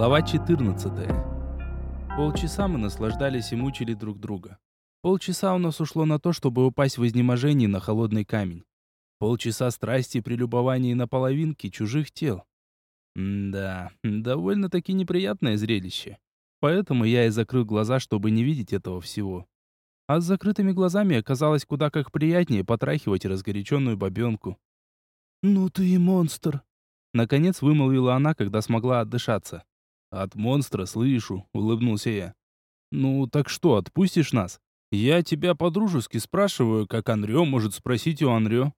Глава 14. Полчаса мы наслаждались и мучили друг друга. Полчаса у нас ушло на то, чтобы упасть в изнеможении на холодный камень. Полчаса страсти при любовании на половинки чужих тел. М-да, довольно-таки неприятное зрелище. Поэтому я и закрыл глаза, чтобы не видеть этого всего. А с закрытыми глазами оказалось куда как приятнее потрахивать разгоряченную бабенку. «Ну ты и монстр!» Наконец вымолвила она, когда смогла отдышаться. «От монстра слышу», — улыбнулся я. «Ну, так что, отпустишь нас? Я тебя по-дружески спрашиваю, как Анрё может спросить у Анрё».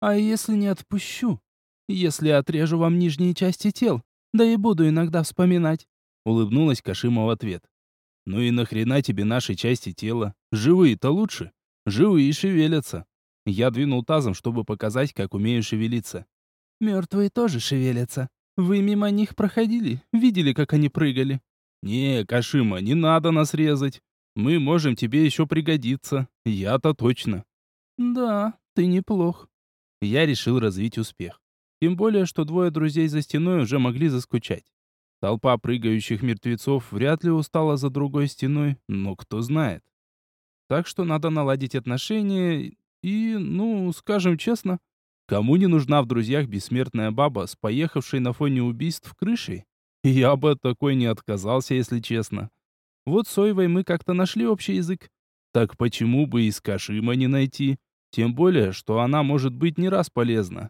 «А если не отпущу? Если отрежу вам нижние части тел, да и буду иногда вспоминать», — улыбнулась Кашима в ответ. «Ну и нахрена тебе наши части тела? Живые-то лучше. Живые шевелятся». Я двинул тазом, чтобы показать, как умею шевелиться. Мертвые тоже шевелятся. Вы мимо них проходили? Видели, как они прыгали?» «Не, Кашима, не надо нас резать. Мы можем тебе еще пригодиться. Я-то точно». «Да, ты неплох». Я решил развить успех. Тем более, что двое друзей за стеной уже могли заскучать. Толпа прыгающих мертвецов вряд ли устала за другой стеной, но кто знает. Так что надо наладить отношения и, ну, скажем честно, Кому не нужна в друзьях бессмертная баба с поехавшей на фоне убийств крышей? Я бы от такой не отказался, если честно. Вот с Ойвой мы как-то нашли общий язык. Так почему бы и с Кашима не найти? Тем более, что она может быть не раз полезна.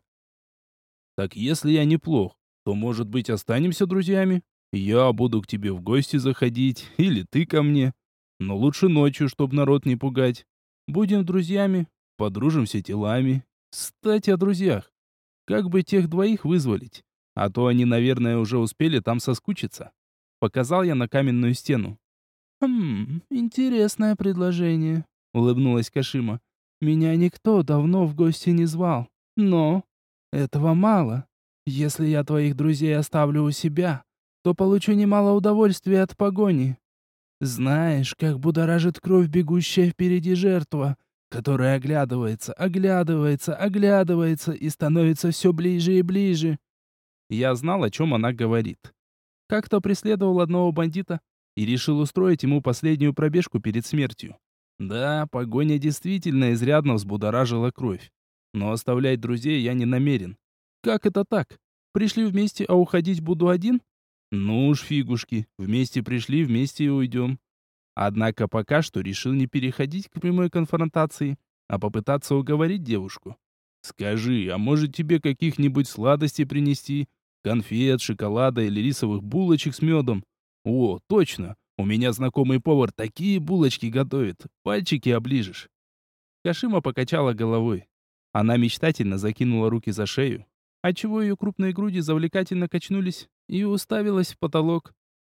Так если я неплох, то, может быть, останемся друзьями? Я буду к тебе в гости заходить, или ты ко мне. Но лучше ночью, чтобы народ не пугать. Будем друзьями, подружимся телами, кстати, о друзьях. Как бы тех двоих вызволить? А то они, наверное, уже успели там соскучиться. Показал я на каменную стену. «Хм, интересное предложение», — улыбнулась Кашима. «Меня никто давно в гости не звал. Но этого мало. Если я твоих друзей оставлю у себя, то получу немало удовольствия от погони. Знаешь, как будоражит кровь бегущая впереди жертва, который оглядывается, оглядывается, оглядывается и становится все ближе и ближе. Я знал, о чем она говорит. Как-то преследовал одного бандита и решил устроить ему последнюю пробежку перед смертью. Да, погоня действительно изрядно взбудоражила кровь. Но оставлять друзей я не намерен. Как это так? Пришли вместе, а уходить буду один? Ну уж фигушки, вместе пришли, вместе и уйдем. Однако пока что решил не переходить к прямой конфронтации, а попытаться уговорить девушку. «Скажи, а может тебе каких-нибудь сладостей принести? Конфет, шоколада или рисовых булочек с медом? О, точно! У меня знакомый повар такие булочки готовит, пальчики оближешь». Кашима покачала головой. Она мечтательно закинула руки за шею, отчего ее крупные груди завлекательно качнулись и уставилась в потолок.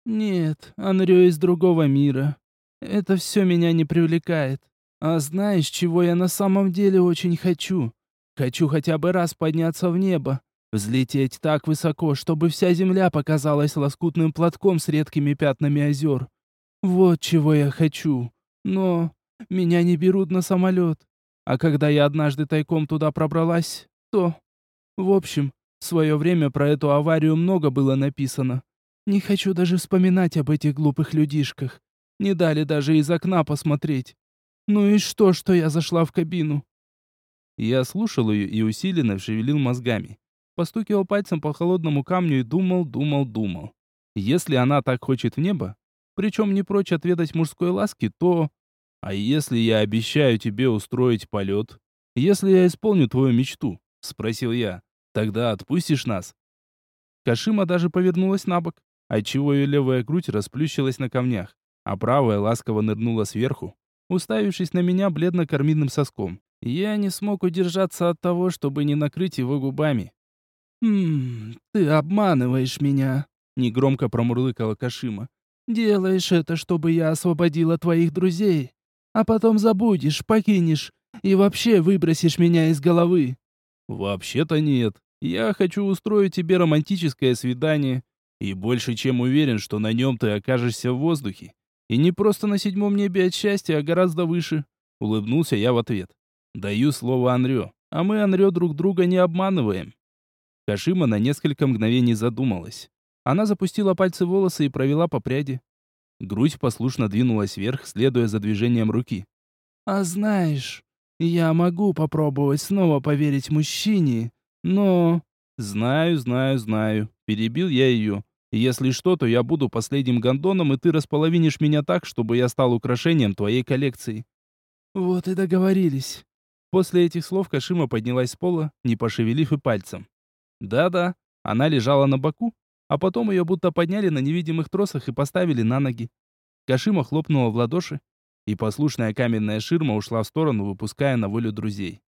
«Нет, Анрё из другого мира. Это все меня не привлекает. А знаешь, чего я на самом деле очень хочу? Хочу хотя бы раз подняться в небо, взлететь так высоко, чтобы вся земля показалась лоскутным платком с редкими пятнами озер. Вот чего я хочу. Но меня не берут на самолет. А когда я однажды тайком туда пробралась, то... В общем, в свое время про эту аварию много было написано. Не хочу даже вспоминать об этих глупых людишках. Не дали даже из окна посмотреть. Ну и что, что я зашла в кабину? Я слушал ее и усиленно шевелил мозгами. Постукивал пальцем по холодному камню и думал, думал, думал. Если она так хочет в небо, причем не прочь отведать мужской ласки, то... А если я обещаю тебе устроить полет? Если я исполню твою мечту? Спросил я. Тогда отпустишь нас? Кашима даже повернулась на бок, отчего ее левая грудь расплющилась на камнях а правая ласково нырнула сверху, уставившись на меня бледно-карминным соском. Я не смог удержаться от того, чтобы не накрыть его губами. «Хм, ты обманываешь меня», — негромко промурлыкала Кашима. «Делаешь это, чтобы я освободила твоих друзей, а потом забудешь, покинешь и вообще выбросишь меня из головы». «Вообще-то нет. Я хочу устроить тебе романтическое свидание, и больше чем уверен, что на нем ты окажешься в воздухе. И не просто на седьмом небе от счастья, а гораздо выше. Улыбнулся я в ответ. Даю слово Анрё, а мы Анрё друг друга не обманываем. Кашима на несколько мгновений задумалась. Она запустила пальцы в волосы и провела по пряди. Грудь послушно двинулась вверх, следуя за движением руки. «А знаешь, я могу попробовать снова поверить мужчине, но...» «Знаю, знаю, знаю», — перебил я ее. «Если что, то я буду последним гондоном, и ты располовинишь меня так, чтобы я стал украшением твоей коллекции». «Вот и договорились». После этих слов Кашима поднялась с пола, не пошевелив и пальцем. Да-да, она лежала на боку, а потом ее будто подняли на невидимых тросах и поставили на ноги. Кашима хлопнула в ладоши, и послушная каменная ширма ушла в сторону, выпуская на волю друзей.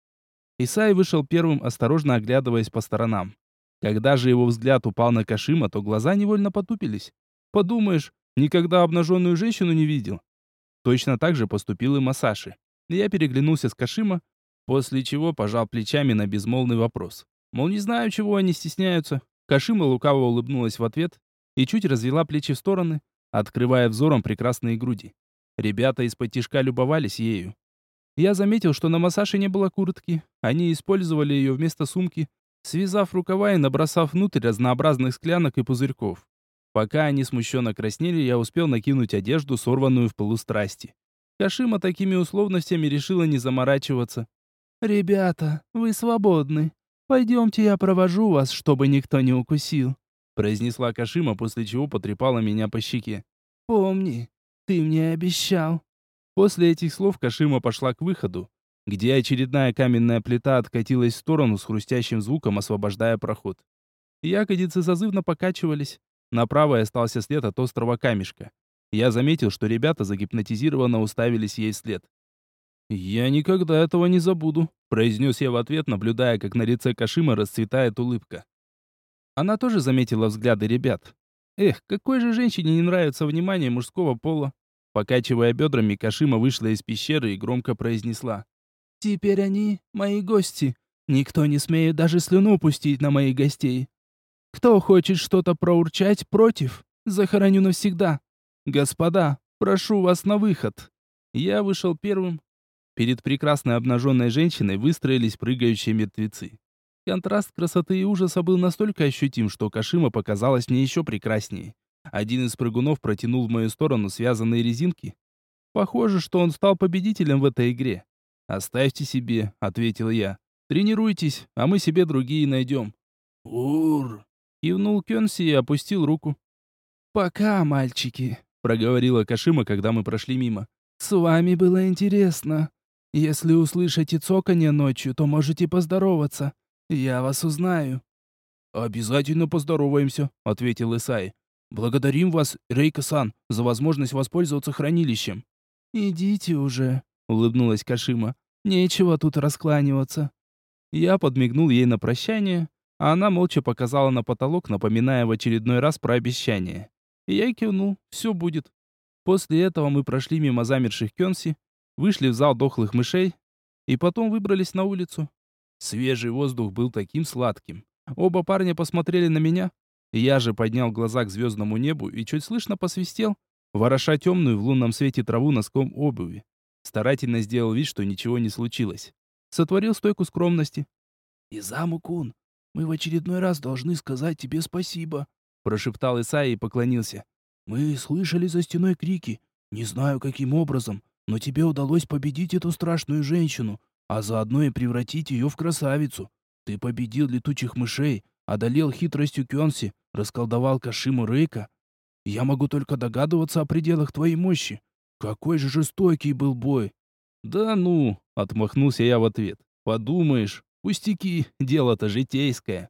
Исай вышел первым, осторожно оглядываясь по сторонам. Когда же его взгляд упал на Кашима, то глаза невольно потупились. Подумаешь, никогда обнаженную женщину не видел. Точно так же поступил и Масаши. Я переглянулся с Кашима, после чего пожал плечами на безмолвный вопрос. Мол, не знаю, чего они стесняются. Кашима лукаво улыбнулась в ответ и чуть развела плечи в стороны, открывая взором прекрасные груди. Ребята из-под тишка любовались ею. Я заметил, что на массаже не было куртки. Они использовали ее вместо сумки, связав рукава и набросав внутрь разнообразных склянок и пузырьков. Пока они смущенно краснели, я успел накинуть одежду, сорванную в полустрасти. Кашима такими условностями решила не заморачиваться. «Ребята, вы свободны. Пойдемте я провожу вас, чтобы никто не укусил», произнесла Кашима, после чего потрепала меня по щеке. «Помни, ты мне обещал». После этих слов Кашима пошла к выходу, где очередная каменная плита откатилась в сторону с хрустящим звуком, освобождая проход. Ягодицы зазывно покачивались. На правой остался след от острого камешка. Я заметил, что ребята загипнотизированно уставились ей вслед. «Я никогда этого не забуду», — произнес я в ответ, наблюдая, как на лице Кашима расцветает улыбка. Она тоже заметила взгляды ребят. Эх, какой же женщине не нравится внимание мужского пола? Покачивая бедрами, Кашима вышла из пещеры и громко произнесла. «Теперь они мои гости. Никто не смеет даже слюну пустить на моих гостей. Кто хочет что-то проурчать против, захороню навсегда. Господа, прошу вас на выход». Я вышел первым. Перед прекрасной обнаженной женщиной выстроились прыгающие мертвецы. Контраст красоты и ужаса был настолько ощутим, что Кашима показалась мне еще прекраснее. Один из прыгунов протянул в мою сторону связанные резинки. Похоже, что он стал победителем в этой игре. «Оставьте себе», — ответил я. «Тренируйтесь, а мы себе другие найдем». «Ур!» — кивнул Кенси и опустил руку. «Пока, мальчики», — проговорила Кашима, когда мы прошли мимо. «С вами было интересно. Если услышите цоканье ночью, то можете поздороваться. Я вас узнаю». «Обязательно поздороваемся», — ответил Исай. «Благодарим вас, Рейка-сан, за возможность воспользоваться хранилищем». «Идите уже», — улыбнулась Кашима. «Нечего тут раскланиваться». Я подмигнул ей на прощание, а она молча показала на потолок, напоминая в очередной раз про обещание. Я кивнул, все будет. После этого мы прошли мимо замерших Кёнси, вышли в зал дохлых мышей и потом выбрались на улицу. Свежий воздух был таким сладким. Оба парня посмотрели на меня. Я же поднял глаза к звездному небу и чуть слышно посвистел, вороша темную в лунном свете траву носком обуви. Старательно сделал вид, что ничего не случилось. Сотворил стойку скромности. «Изаму-кун, мы в очередной раз должны сказать тебе спасибо», прошептал Исаи и поклонился. «Мы слышали за стеной крики. Не знаю, каким образом, но тебе удалось победить эту страшную женщину, а заодно и превратить ее в красавицу. Ты победил летучих мышей, одолел хитростью Кёнси, расколдовал Кашиму Рейка. Я могу только догадываться о пределах твоей мощи. Какой же жестокий был бой!» «Да ну!» — отмахнулся я в ответ. «Подумаешь, пустяки, дело-то житейское».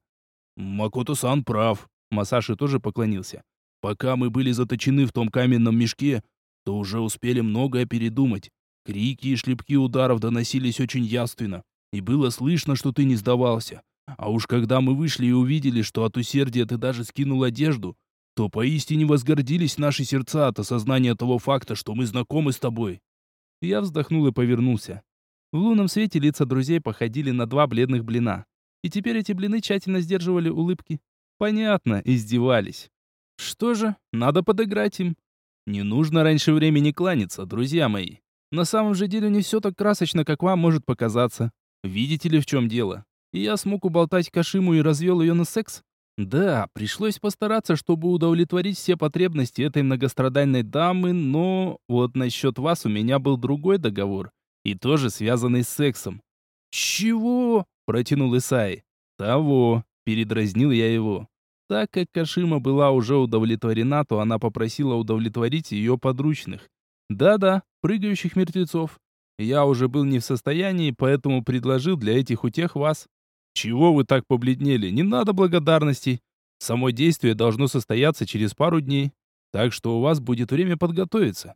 «Макото-сан прав», — Масаши тоже поклонился. «Пока мы были заточены в том каменном мешке, то уже успели многое передумать. Крики и шлепки ударов доносились очень яственно, и было слышно, что ты не сдавался. А уж когда мы вышли и увидели, что от усердия ты даже скинул одежду, то поистине возгордились наши сердца от осознания того факта, что мы знакомы с тобой. Я вздохнул и повернулся. В лунном свете лица друзей походили на два бледных блина. И теперь эти блины тщательно сдерживали улыбки. Понятно, издевались. Что же, надо подыграть им. Не нужно раньше времени кланяться, друзья мои. На самом же деле не все так красочно, как вам может показаться. Видите ли, в чем дело? Я смог уболтать Кашиму и развел ее на секс? Да, пришлось постараться, чтобы удовлетворить все потребности этой многострадальной дамы, но вот насчет вас у меня был другой договор, и тоже связанный с сексом. «Чего?» – протянул Исай. «Того», – передразнил я его. Так как Кашима была уже удовлетворена, то она попросила удовлетворить ее подручных. Да-да, прыгающих мертвецов. Я уже был не в состоянии, поэтому предложил для этих утех вас. Чего вы так побледнели? Не надо благодарностей. Само действие должно состояться через пару дней. Так что у вас будет время подготовиться.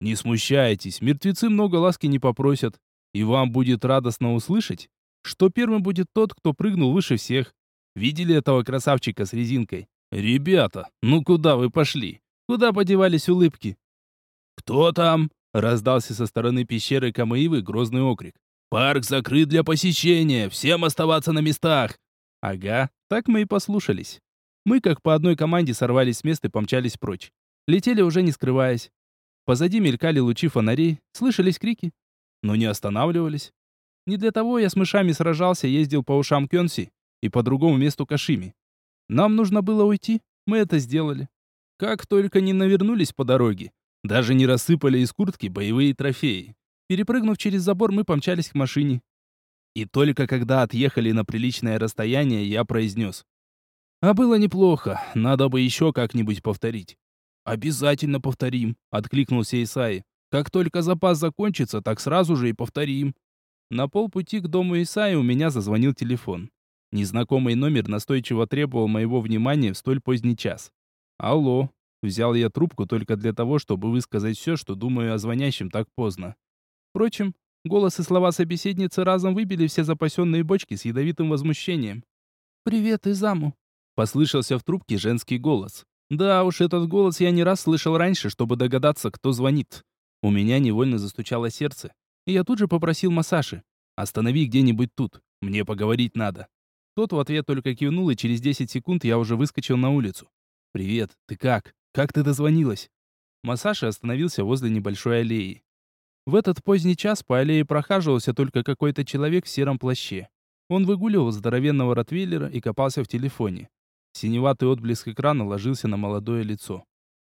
Не смущайтесь, мертвецы много ласки не попросят. И вам будет радостно услышать, что первым будет тот, кто прыгнул выше всех. Видели этого красавчика с резинкой? Ребята, ну куда вы пошли? Куда подевались улыбки? Кто там? Раздался со стороны пещеры Камаивы грозный окрик. «Парк закрыт для посещения! Всем оставаться на местах!» Ага, так мы и послушались. Мы, как по одной команде, сорвались с места и помчались прочь. Летели уже не скрываясь. Позади мелькали лучи фонарей, слышались крики, но не останавливались. Не для того я с мышами сражался, ездил по ушам Кёнси и по другому месту Кашими. Нам нужно было уйти, мы это сделали. Как только не навернулись по дороге, даже не рассыпали из куртки боевые трофеи. Перепрыгнув через забор, мы помчались к машине. И только когда отъехали на приличное расстояние, я произнес. А было неплохо, надо бы еще как-нибудь повторить. «Обязательно повторим», — откликнулся Исаи. «Как только запас закончится, так сразу же и повторим». На полпути к дому Исаи у меня зазвонил телефон. Незнакомый номер настойчиво требовал моего внимания в столь поздний час. «Алло», Взял я трубку только для того, чтобы высказать все, что думаю о звонящем так поздно. Впрочем, голос и слова собеседницы разом выбили все запасенные бочки с ядовитым возмущением. «Привет, Изаму!» — послышался в трубке женский голос. Да уж, этот голос я не раз слышал раньше, чтобы догадаться, кто звонит. У меня невольно застучало сердце, и я тут же попросил Масаши. «Останови где-нибудь тут, мне поговорить надо». Тот в ответ только кивнул, и через 10 секунд я уже выскочил на улицу. «Привет, ты как?» Как ты дозвонилась?» Масаши остановился возле небольшой аллеи. В этот поздний час по аллее прохаживался только какой-то человек в сером плаще. Он выгуливал здоровенного ротвейлера и копался в телефоне. Синеватый отблеск экрана ложился на молодое лицо.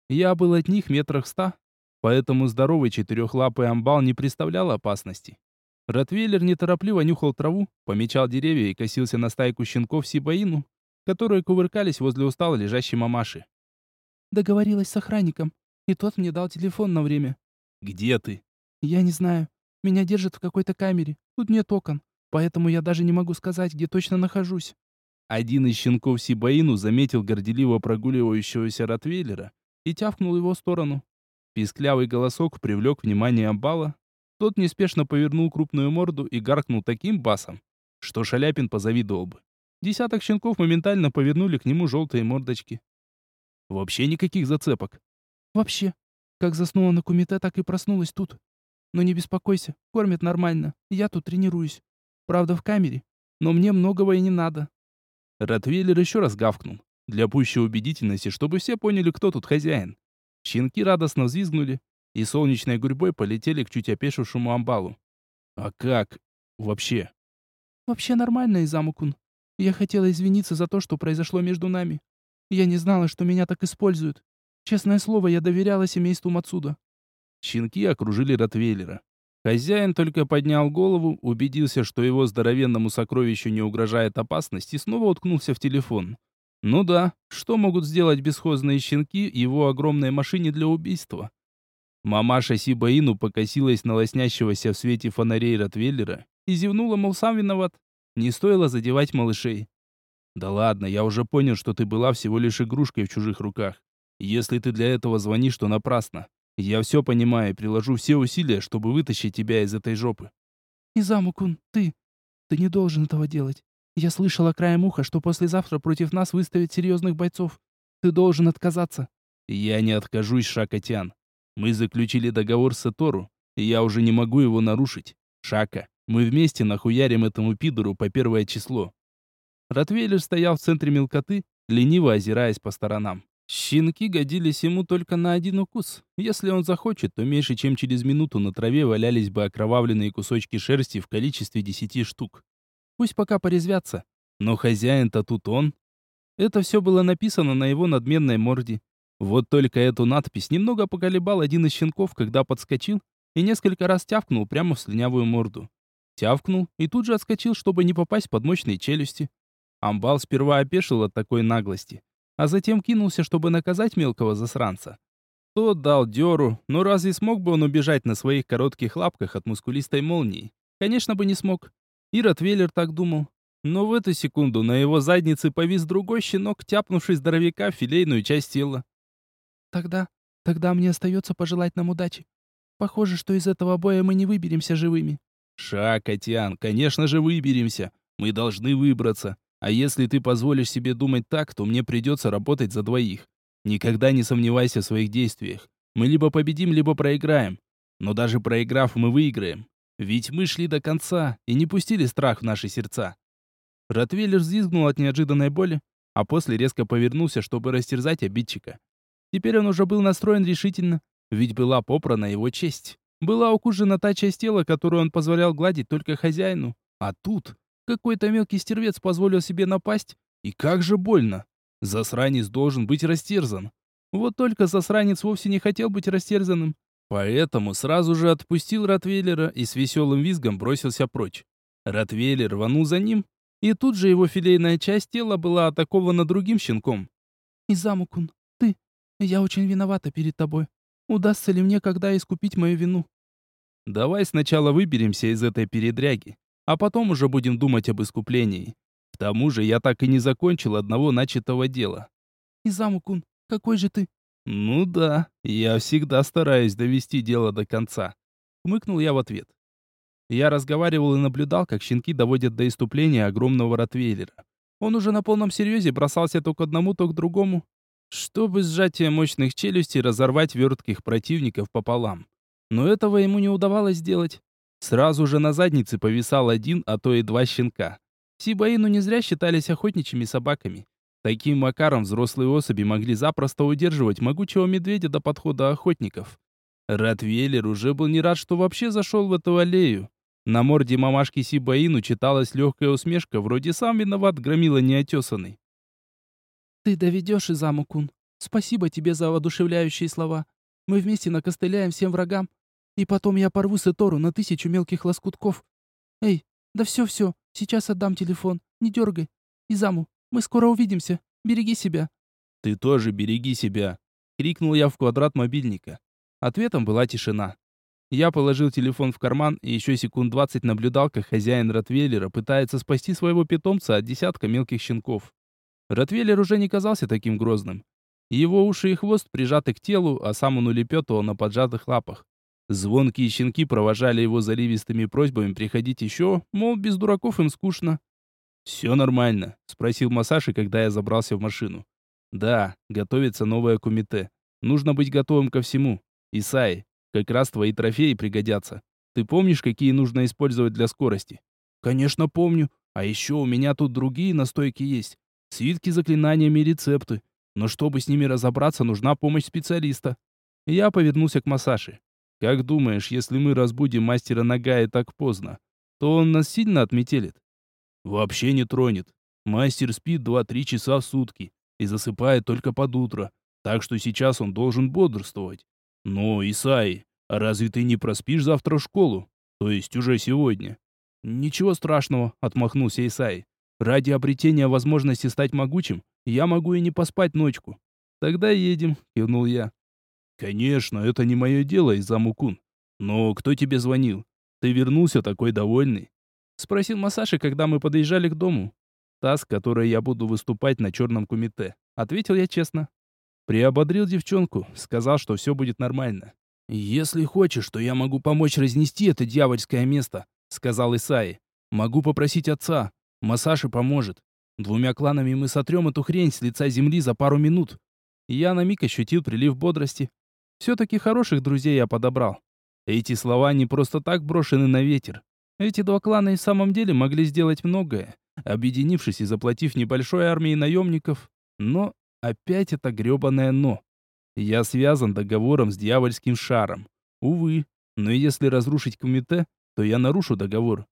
Я был от них метрах ста, поэтому здоровый четырехлапый амбал не представлял опасности. Ротвейлер неторопливо нюхал траву, помечал деревья и косился на стайку щенков Сибаину, которые кувыркались возле устало лежащей мамаши. Договорилась с охранником, и тот мне дал телефон на время. Где ты? Я не знаю. Меня держат в какой-то камере. Тут нет окон, поэтому я даже не могу сказать, где точно нахожусь. Один из щенков Сибаину заметил горделиво прогуливающегося Ротвейлера и тявкнул его в сторону. Писклявый голосок привлек внимание Амбала. Тот неспешно повернул крупную морду и гаркнул таким басом, что Шаляпин позавидовал бы. Десяток щенков моментально повернули к нему желтые мордочки. Вообще никаких зацепок. Вообще. Как заснула на кумите, так и проснулась тут. Но не беспокойся, кормят нормально. Я тут тренируюсь. Правда, в камере. Но мне многого и не надо. Ротвейлер еще раз гавкнул. Для пущей убедительности, чтобы все поняли, кто тут хозяин. Щенки радостно взвизгнули и солнечной гурьбой полетели к чуть опешившему амбалу. А как? Вообще? Вообще нормально, Изамукун. Я хотела извиниться за то, что произошло между нами. Я не знала, что меня так используют. Честное слово, я доверяла семейству Мацуда. Щенки окружили Ротвейлера. Хозяин только поднял голову, убедился, что его здоровенному сокровищу не угрожает опасность, и снова уткнулся в телефон. Ну да, что могут сделать бесхозные щенки его огромной машине для убийства? Мамаша Сибаину покосилась на лоснящегося в свете фонарей Ротвейлера и зевнула, мол, сам виноват. Не стоило задевать малышей. Да ладно, я уже понял, что ты была всего лишь игрушкой в чужих руках. Если ты для этого звонишь, то напрасно. Я все понимаю и приложу все усилия, чтобы вытащить тебя из этой жопы. Изаму-кун, ты... Ты не должен этого делать. Я слышала краем уха, что послезавтра против нас выставят серьезных бойцов. Ты должен отказаться. Я не откажусь, Шакатян. Мы заключили договор с Этору, и я уже не могу его нарушить. Шака, мы вместе нахуярим этому пидору по первое число. Ротвейлер стоял в центре мелкоты, лениво озираясь по сторонам. Щенки годились ему только на один укус. Если он захочет, то меньше чем через минуту на траве валялись бы окровавленные кусочки шерсти в количестве десяти штук. Пусть пока порезвятся. Но хозяин-то тут он. Это все было написано на его надменной морде. Вот только эту надпись немного поколебал один из щенков, когда подскочил и несколько раз тявкнул прямо в слюнявую морду. Тявкнул и тут же отскочил, чтобы не попасть под мощные челюсти. Амбал сперва опешил от такой наглости, а затем кинулся, чтобы наказать мелкого засранца. Тот дал дёру, но разве смог бы он убежать на своих коротких лапках от мускулистой молнии? Конечно бы не смог. И Ротвейлер так думал. Но в эту секунду на его заднице повис другой щенок, тяпнувший здоровяка в филейную часть тела. «Тогда, тогда мне остается пожелать нам удачи. Похоже, что из этого боя мы не выберемся живыми». «Ша, Котян, конечно же выберемся. Мы должны выбраться. А если ты позволишь себе думать так, то мне придется работать за двоих. Никогда не сомневайся в своих действиях. Мы либо победим, либо проиграем. Но даже проиграв, мы выиграем. Ведь мы шли до конца и не пустили страх в наши сердца. Ротвейлер взвизгнул от неожиданной боли, а после резко повернулся, чтобы растерзать обидчика. Теперь он уже был настроен решительно, ведь была попрана его честь. Была укушена та часть тела, которую он позволял гладить только хозяину. А тут какой-то мелкий стервец позволил себе напасть, и как же больно. Засранец должен быть растерзан. Вот только засранец вовсе не хотел быть растерзанным. Поэтому сразу же отпустил Ротвейлера и с веселым визгом бросился прочь. Ротвейлер рванул за ним, и тут же его филейная часть тела была атакована другим щенком. «Изамукун, ты, я очень виновата перед тобой. Удастся ли мне когда искупить мою вину?» «Давай сначала выберемся из этой передряги, а потом уже будем думать об искуплении. К тому же я так и не закончил одного начатого дела». «Изамукун, какой же ты?» «Ну да, я всегда стараюсь довести дело до конца», — хмыкнул я в ответ. Я разговаривал и наблюдал, как щенки доводят до иступления огромного ротвейлера. Он уже на полном серьезе бросался то к одному, то к другому, чтобы сжатие мощных челюстей разорвать вертких противников пополам. Но этого ему не удавалось сделать. Сразу же на заднице повисал один, а то и два щенка. Сибаину не зря считались охотничьими собаками. Таким макаром взрослые особи могли запросто удерживать могучего медведя до подхода охотников. Ротвейлер уже был не рад, что вообще зашел в эту аллею. На морде мамашки Сибаину читалась легкая усмешка, вроде сам виноват, громила неотесанный. «Ты доведешь, Изаму-кун. Спасибо тебе за воодушевляющие слова. Мы вместе накостыляем всем врагам, и потом я порву Сетору на тысячу мелких лоскутков. Эй, да все-все, сейчас отдам телефон, не дергай. Изаму, мы скоро увидимся. Береги себя». «Ты тоже береги себя!» — крикнул я в квадрат мобильника. Ответом была тишина. Я положил телефон в карман и еще секунд двадцать наблюдал, как хозяин Ротвейлера пытается спасти своего питомца от десятка мелких щенков. Ротвейлер уже не казался таким грозным. Его уши и хвост прижаты к телу, а сам он улепетывал на поджатых лапах. Звонкие щенки провожали его заливистыми просьбами приходить еще, мол, без дураков им скучно. «Все нормально?» — спросил Масаши, когда я забрался в машину. «Да, готовится новое кумите. Нужно быть готовым ко всему. Исай, как раз твои трофеи пригодятся. Ты помнишь, какие нужно использовать для скорости?» «Конечно помню. А еще у меня тут другие настойки есть. Свитки заклинаниями и рецепты. Но чтобы с ними разобраться, нужна помощь специалиста». Я повернулся к Масаши. «Как думаешь, если мы разбудим мастера Нагая так поздно, то он нас сильно отметелит?» Вообще не тронет. Мастер спит 2-3 часа в сутки и засыпает только под утро, так что сейчас он должен бодрствовать. Но, Исаи, а разве ты не проспишь завтра в школу? То есть уже сегодня? Ничего страшного, отмахнулся Исаи. Ради обретения возможности стать могучим, я могу и не поспать ночку. Тогда едем, кивнул я. Конечно, это не мое дело, Изамукун. Но кто тебе звонил? Ты вернулся такой довольный. Спросил Масаши, когда мы подъезжали к дому. Та, с которой я буду выступать на черном кумите. Ответил я честно. Приободрил девчонку, сказал, что все будет нормально. «Если хочешь, то я могу помочь разнести это дьявольское место», сказал Исаи. «Могу попросить отца. Масаши поможет. Двумя кланами мы сотрем эту хрень с лица земли за пару минут». Я на миг ощутил прилив бодрости. Все-таки хороших друзей я подобрал. Эти слова не просто так брошены на ветер. Эти два клана и в самом деле могли сделать многое, объединившись и заплатив небольшой армии наемников. Но опять это гребаное «но». Я связан договором с дьявольским шаром. Увы, но если разрушить комите, то я нарушу договор.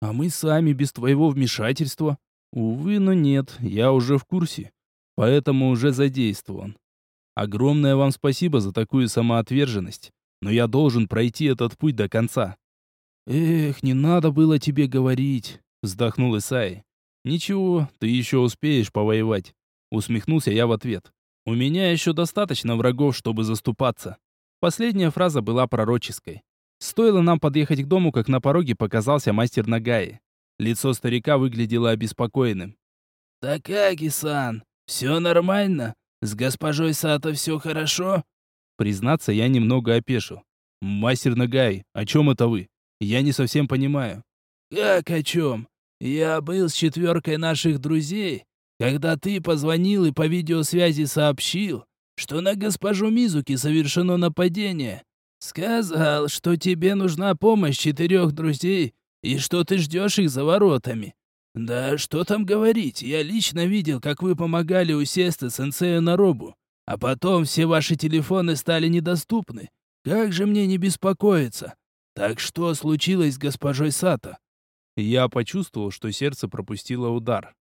А мы сами без твоего вмешательства. Увы, но нет, я уже в курсе, поэтому уже задействован. Огромное вам спасибо за такую самоотверженность, но я должен пройти этот путь до конца. Эх, не надо было тебе говорить, вздохнул Исай. Ничего, ты еще успеешь повоевать, усмехнулся я в ответ. У меня еще достаточно врагов, чтобы заступаться. Последняя фраза была пророческой. Стоило нам подъехать к дому, как на пороге показался мастер Нагаи. Лицо старика выглядело обеспокоенным. «Такаги-сан, все нормально? С госпожой Сато все хорошо?» Признаться, я немного опешил. «Мастер Нагай, о чем это вы? Я не совсем понимаю». «Как о чем? Я был с четверкой наших друзей, когда ты позвонил и по видеосвязи сообщил, что на госпожу Мизуки совершено нападение. Сказал, что тебе нужна помощь четырех друзей и что ты ждешь их за воротами. Да что там говорить, я лично видел, как вы помогали усесться сенсею на робу, а потом все ваши телефоны стали недоступны. Как же мне не беспокоиться? Так что случилось с госпожой Сато? Я почувствовал, что сердце пропустило удар.